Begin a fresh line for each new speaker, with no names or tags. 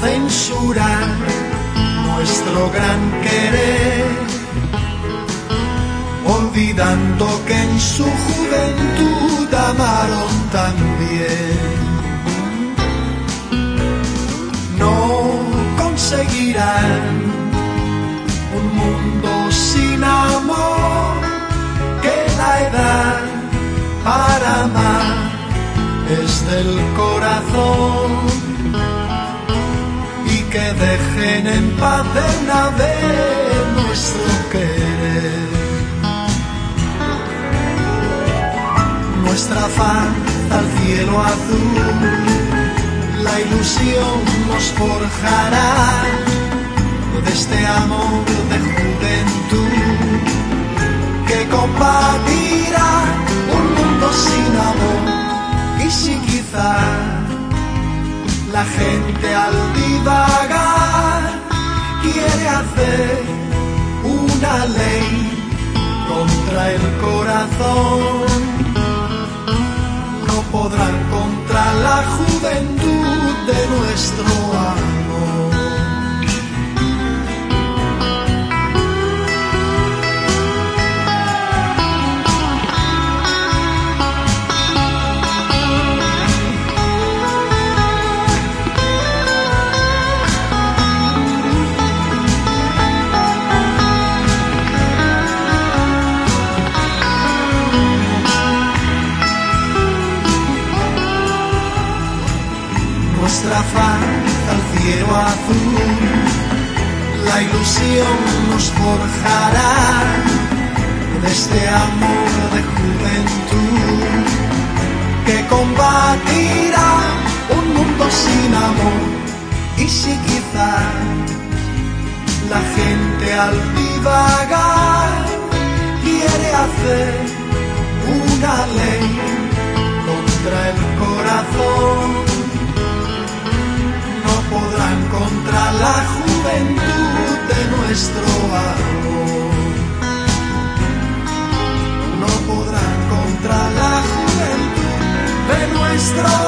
censurar nuestro gran querer, olvidando que en su juventud amaron también. No conseguirán un mundo sin amor que la edad para amar es del corazón que dejen en paz de una vez nuestro querer. Nuestra faz al cielo azul, la ilusión nos forjará de este amor de juventud que combatirá gente al divagar quiere hacer una ley contra el corazón. No podrán contra la juventud de nuestro al cielo azul, la ilusión nos forjará de este amor de juventud que combatirá un mundo sin amor y si quizá la gente al divagar nuestro amor. No podrán contra la juventud de nuestro